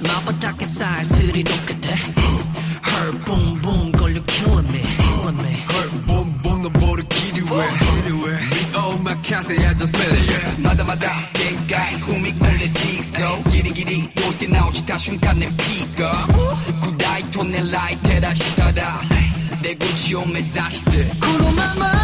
마바닥에 살슬이 똑같아 Her boom boom 걸려 killing me killing me Her boom boom 너 머리 기리왜 Oh my can't say I just feel it 마다마다 갱가이 후미 꼴레 식소 기리기리 돌때 나오지 다 순간 내 피가 구다이 톤내 したら出口を目指して。このまま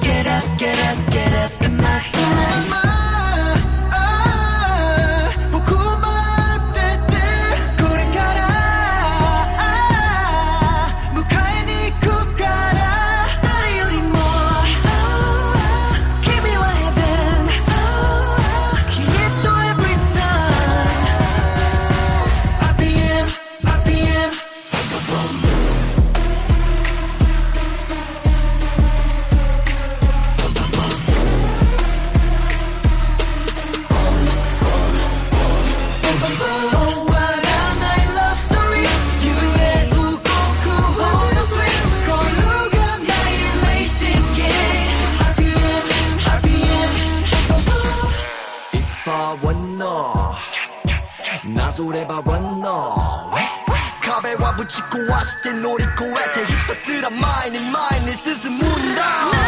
Get up, get up. なぞればワンノー壁はぶち壊して乗り越えてひたすら前に前に進むんだ